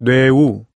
뇌우.